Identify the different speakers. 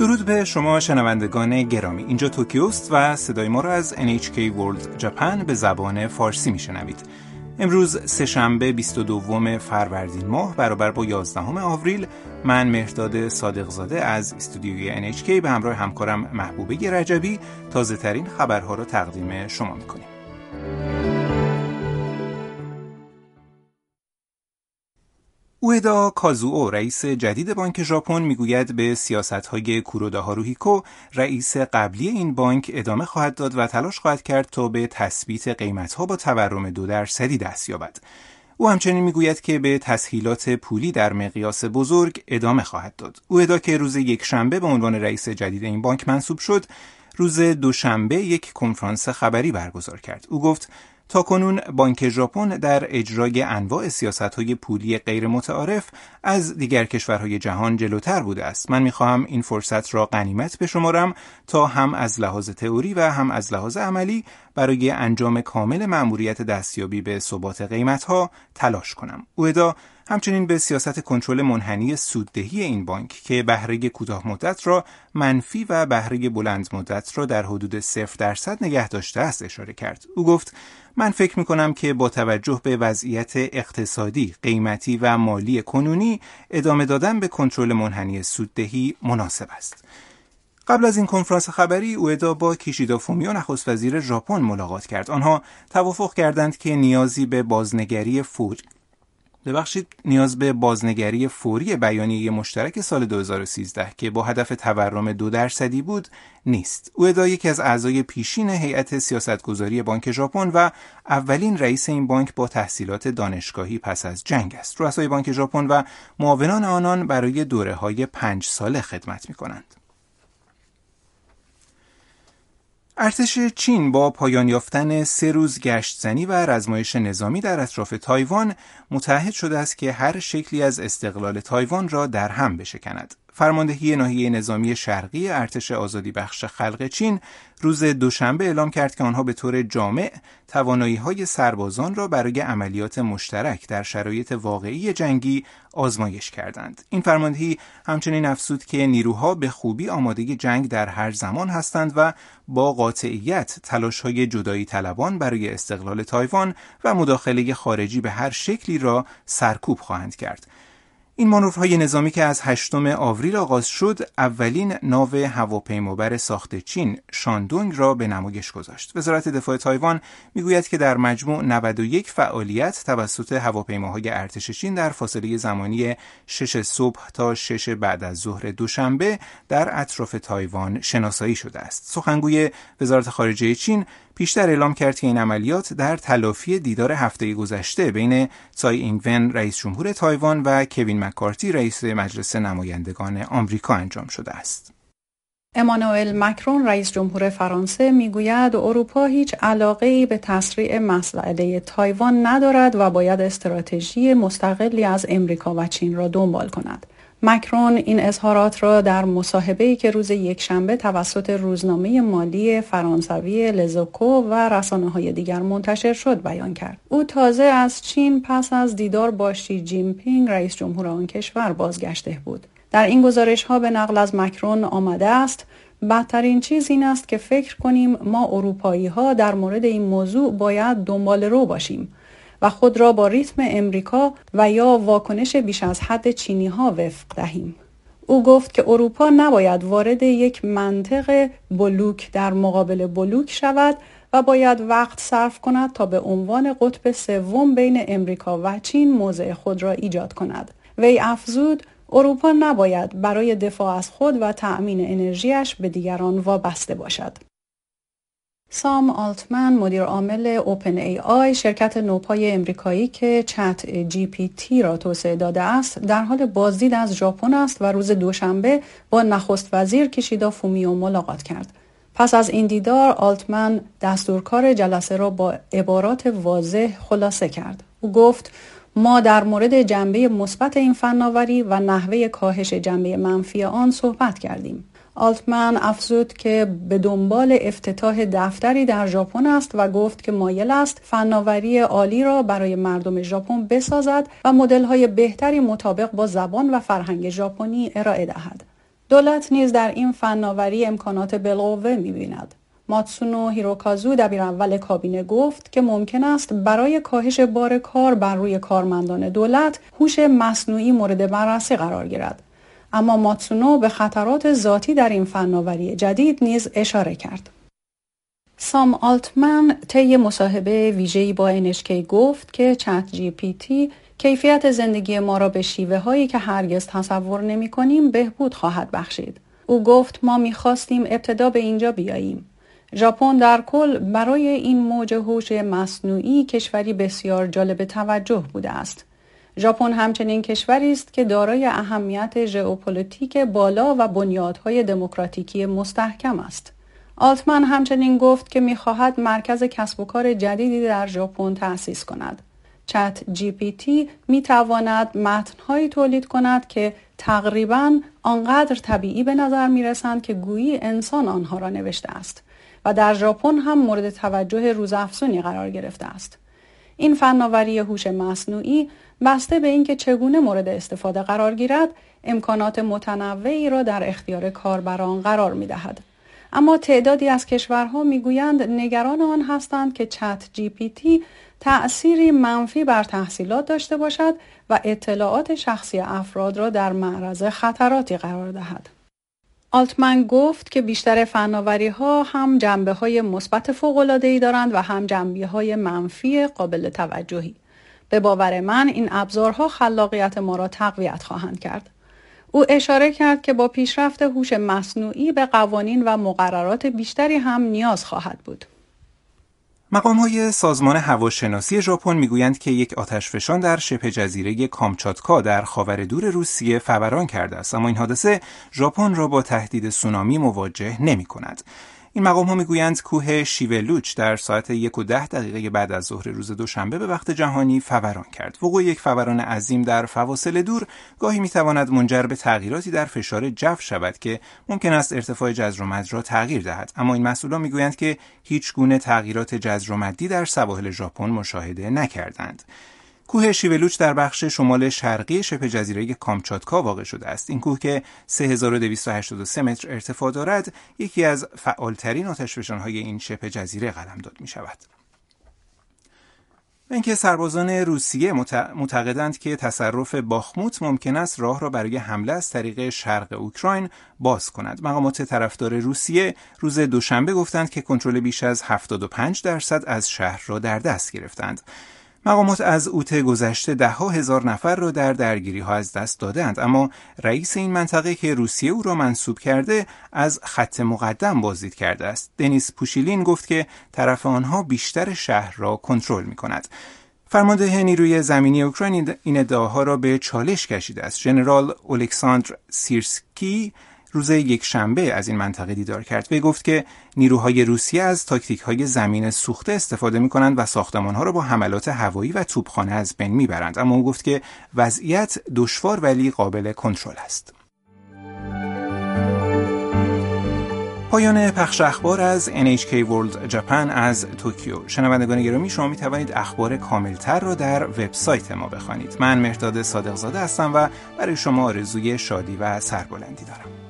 Speaker 1: درود به شما شنوندگان گرامی. اینجا توکیوست و صدای ما را از NHK World Japan به زبان فارسی میشنوید. امروز سهشنبه 22 فروردین ماه برابر با 11 آوریل من مهرداد صادقزاده از استودیوی NHK به همراه همکارم محبوبه رجبی تازه ترین خبرها را تقدیم شما می‌کنیم. اودا کازوو رئیس جدید بانک ژاپن می‌گوید به سیاست‌های کورودا هاروهیکو رئیس قبلی این بانک ادامه خواهد داد و تلاش خواهد کرد تا به تثبیت قیمت‌ها با تورم دو درصدی دست یابد. او همچنین می‌گوید که به تسهیلات پولی در مقیاس بزرگ ادامه خواهد داد. اودا که روز یک شنبه به عنوان رئیس جدید این بانک منصوب شد، روز دوشنبه یک کنفرانس خبری برگزار کرد. او گفت تاکنون بانک ژاپن در اجرای انواع های پولی غیر متعارف از دیگر کشورهای جهان جلوتر بوده است. من می‌خواهم این فرصت را غنیمت بشمارم تا هم از لحاظ تئوری و هم از لحاظ عملی برای انجام کامل مأموریت دستیابی به ثبات قیمتها تلاش کنم. اودا همچنین به سیاست کنترل منحنی سوددهی این بانک که بهره کوتاه مدت را منفی و بهره بلند مدت را در حدود صفر درصد نگه داشته است اشاره کرد. او گفت من فکر می کنم که با توجه به وضعیت اقتصادی، قیمتی و مالی کنونی ادامه دادن به کنترل منحنی سوددهی مناسب است. قبل از این کنفرانس خبری اودا با کیشیدا فومیو نخست وزیر ژاپن ملاقات کرد. آنها توافق کردند که نیازی به بازنگری فوری ببخشید نیاز به بازنگری فوری بیانیه مشترک سال 2013 که با هدف تورم دو درصدی بود نیست. اودا یکی از اعضای پیشین هیئت سیاستگذاری بانک ژاپن و اولین رئیس این بانک با تحصیلات دانشگاهی پس از جنگ است. رؤسای بانک ژاپن و معاونان آنان برای دوره های پنج ساله خدمت می کنند. ارتش چین با پایان یافتن سه روز گشتزنی و رزمایش نظامی در اطراف تایوان متحد شده است که هر شکلی از استقلال تایوان را در هم بشکند. فرماندهی ناحیه نظامی شرقی ارتش آزادی بخش خلق چین روز دوشنبه اعلام کرد که آنها به طور جامع توانایی های سربازان را برای عملیات مشترک در شرایط واقعی جنگی آزمایش کردند. این فرماندهی همچنین افزود که نیروها به خوبی آماده جنگ در هر زمان هستند و با قاطعیت تلاش های جدایی طلبان برای استقلال تایوان و مداخله خارجی به هر شکلی را سرکوب خواهند کرد. این مانورهای نظامی که از 8 آوریل آغاز شد اولین ناو هواپیمابر ساخت چین شاندونگ را به نمایش گذاشت. وزارت دفاع تایوان می‌گوید که در مجموع 91 فعالیت توسط هواپیماهای ارتش چین در فاصله زمانی 6 صبح تا 6 بعد از ظهر دوشنبه در اطراف تایوان شناسایی شده است. سخنگوی وزارت خارجه چین پیشتر اعلام کرد که این عملیات در تلافی دیدار هفته گذشته بین سای اینگ‌ون رئیس جمهور تایوان و کوین مکارتی رئیس مجلس نمایندگان آمریکا انجام شده است.
Speaker 2: امانوئل مکرون رئیس جمهور فرانسه می‌گوید اروپا هیچ علاقه ای به تسریع مسئله تایوان ندارد و باید استراتژی مستقلی از امریکا و چین را دنبال کند. مکرون این اظهارات را در ای که روز یکشنبه توسط روزنامه مالی فرانسوی Les Echos و رسانه های دیگر منتشر شد بیان کرد. او تازه از چین پس از دیدار با شی جینپینگ رئیس جمهور آن کشور بازگشته بود. در این گزارش ها به نقل از مکرون آمده است بدترین چیز این است که فکر کنیم ما اروپایی ها در مورد این موضوع باید دنبال رو باشیم و خود را با ریتم امریکا و یا واکنش بیش از حد چینی ها وفق دهیم. او گفت که اروپا نباید وارد یک منطق بلوک در مقابل بلوک شود و باید وقت صرف کند تا به عنوان قطب سوم بین امریکا و چین موضع خود را ایجاد کند. وی افزود اروپا نباید برای دفاع از خود و تأمین انرژیش به دیگران وابسته باشد. سام آلتمن مدیر عامل OpenAI شرکت نوپای امریکایی که ChatGPT را توسعه داده است در حال بازدید از ژاپن است و روز دوشنبه با نخست وزیر کیشیدا فومیو ملاقات کرد. پس از این دیدار آلتمن دستورکار جلسه را با عبارات واضح خلاصه کرد. او گفت ما در مورد جنبه مثبت این فناوری و نحوه کاهش جنبه منفی آن صحبت کردیم. آلتمن افزود که به دنبال افتتاح دفتری در ژاپن است و گفت که مایل است فناوری عالی را برای مردم ژاپن بسازد و های بهتری مطابق با زبان و فرهنگ ژاپنی ارائه دهد. دولت نیز در این فناوری امکانات بالقوه می‌بیند ماتسونو هیروکازو دبیر اول کابینه گفت که ممکن است برای کاهش بار کار بر روی کارمندان دولت هوش مصنوعی مورد بررسی قرار گیرد اما ماتسونو به خطرات ذاتی در این فناوری جدید نیز اشاره کرد سام آلتمن طی مصاحبه ویژه‌ای با NHK گفت که چت جی پی تی کیفیت زندگی ما را به شیوه هایی که هرگز تصور نمی کنیم بهبود خواهد بخشید. او گفت ما می خواستیم ابتدا به اینجا بیاییم. ژاپن در کل برای این موج هوش مصنوعی کشوری بسیار جالب توجه بوده است. ژاپن همچنین کشوری است که دارای اهمیت ژئوپلیتیک بالا و بنیادهای دموکراتیکی مستحکم است. آلتمن همچنین گفت که می‌خواهد مرکز کسب و کار جدیدی در ژاپن تأسیس کند. ChatGPT می تواند متنهایی تولید کند که تقریبا آنقدر طبیعی به نظر می رسند که گویی انسان آنها را نوشته است و در ژاپن هم مورد توجه روزافزونی قرار گرفته است. این فناوری هوش مصنوعی بسته به اینکه چگونه مورد استفاده قرار گیرد امکانات متنوعی را در اختیار کاربران قرار می دهد. اما تعدادی از کشورها می‌گویند نگران آن هستند که چت جی پی تی تأثیری منفی بر تحصیلات داشته باشد و اطلاعات شخصی افراد را در معرض خطراتی قرار دهد. آلتمن گفت که بیشتر فناوری ها هم جنبه های مثبت فوق ای دارند و هم جنبه های منفی قابل توجهی. به باور من این ابزارها خلاقیت ما را تقویت خواهند کرد. او اشاره کرد که با پیشرفت هوش مصنوعی به قوانین و مقررات بیشتری هم نیاز خواهد بود.
Speaker 1: مقام های سازمان هواشناسی ژاپن می‌گویند که یک آتشفشان در شبه جزیره کامچاتکا در خاور دور روسیه فوران کرده است اما این حادثه ژاپن را با تهدید سونامی مواجه نمی کند. این مقام ها می‌گویند کوه شیولوچ در ساعت یک و ده دقیقه بعد از ظهر روز دوشنبه به وقت جهانی فوران کرد. وقوع یک فوران عظیم در فواصل دور گاهی می‌تواند منجر به تغییراتی در فشار جو شود که ممکن است ارتفاع جزر و مد را تغییر دهد. اما این مسئولان می‌گویند که هیچ گونه تغییرات جزر و مدی در سواحل ژاپن مشاهده نکردند. کوه شیولوچ در بخش شمال شرقی شبه جزیره کامچاتکا واقع شده است. این کوه که 3283 متر ارتفاع دارد، یکی از فعالترین آتشفشانهای این شبه جزیره قلمداد می شود. اینکه سربازان روسیه معتقدند که تصرف باخموت ممکن است راه را برای حمله از طریق شرق اوکراین باز کند. مقامات طرفدار روسیه روز دوشنبه گفتند که کنترل بیش از 75 درصد از شهر را در دست گرفتند. مقامات از اوت گذشته ده ها هزار نفر را در درگیری ها از دست دادند اما رئیس این منطقه که روسیه او را منصوب کرده از خط مقدم بازدید کرده است. دنیس پوشیلین گفت که طرف آنها بیشتر شهر را کنترل می کند فرمانده نیروی زمینی اوکراین این ادعاها را به چالش کشیده است. ژنرال الکساندر سیرسکی روز یک شنبه از این منطقه دیدار کرد. و گفت که نیروهای روسیه از تاکتیک های زمین سوخته استفاده می کنند و ساختمان ها را با حملات هوایی و توپخانه از بین می‌برند. اما او گفت که وضعیت دشوار ولی قابل کنترل است. پایان پخش اخبار از NHK World Japan از توکیو. شنوندگان گرامی شما می توانید اخبار کاملتر را در وبسایت ما بخوانید. من مهداد صادقزاده هستم و برای شما آرزوی شادی و سربلندی دارم.